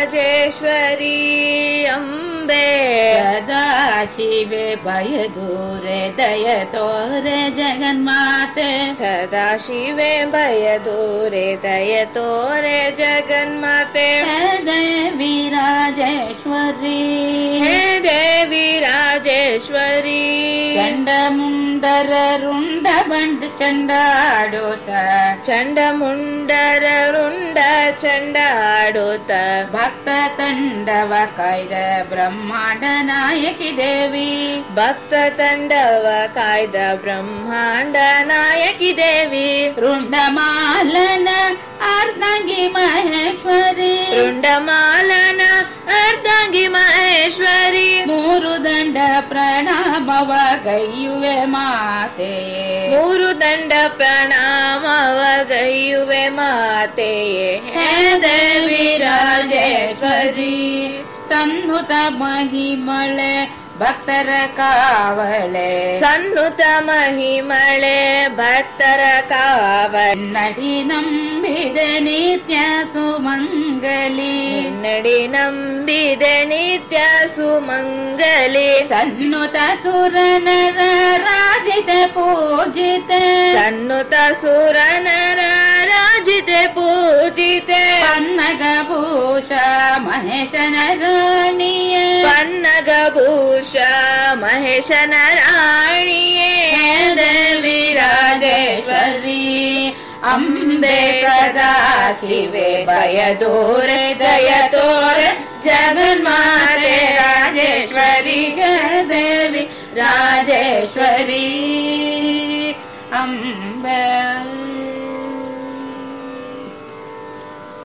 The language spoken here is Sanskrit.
राजेश्वरी अम्बे। सदा शिवे भय दूरे जगन्माते। सदा शिवे भय दूरे जगन्माते। है देवी राजेश्वरी। हे देवी राजेश्वरी। ರಾಜೇಶ್ವರಿ ಚಂಡ ಮುಂಡರ ರುಂಡ ಬಂಡ ಚಂಡಾಡುತ್ತ ಚಂಡ ಮುಂಡರ ರುಂಡ ಚಂಡಾಡುತ್ತ ಭಕ್ತ ತಂಡವ ಕೈದ ಬ್ರಹ್ಮಾಂಡ ನಾಯಕಿ ದೇವಿ ಭಕ್ತ ತಂಡವ ಕಾಯ್ದ ಬ್ರಹ್ಮಾಂಡ ನಾಯಕಿ ದೇವಿ ರುಂಡಮಾಲನ ಅರ್ಧಂಗಿ ಮಹೇಶ್ವರಿ ಪ್ರಣಾಮವ ಗೈಯುವೆ ಮಾತೆಯೇ ಮೂರು ದಂಡ ಪ್ರಣಾಮವ ಗೈಯುವೆ ಮಾತೆಯೇ ಹೇ ದೇವಿ ರಾಜೇಶ್ವರಿ ಸನ್ನುತ ಮಹಿಮಳೆ ಭಕ್ತರ ಕಾವಳೆ ಸನ್ನುತ ಮಹಿಮಳೆ ಭಕ್ತರ ಕಾವಲ್ ನಡಿ ನಂಬಿದೆ ನಿತ್ಯ ಸುಮಂಗಲಿ ನಡಿ ನಂಬಿದೆ ನಿತ್ಯ ಸುಮಂಗಲಿ ಸನ್ನುತ ಸುರನರ ರಾಜಿತ ಪೂಜಿತೆ ಸನ್ನುತ ಸುರನರ ರಾಜಿತೆ ಪೂಜಿತೆ ಪನ್ನಗ ಭೂಷ ಮಹೇಶನ ರಾಣಿಯ गभूष महेश न राण्ये देवि राजेश्वरी अम्बेवदा शिवे भयदोरे दयतोरे जगन्माते राजेश्वरी देवि राजेश्वरी अम्बे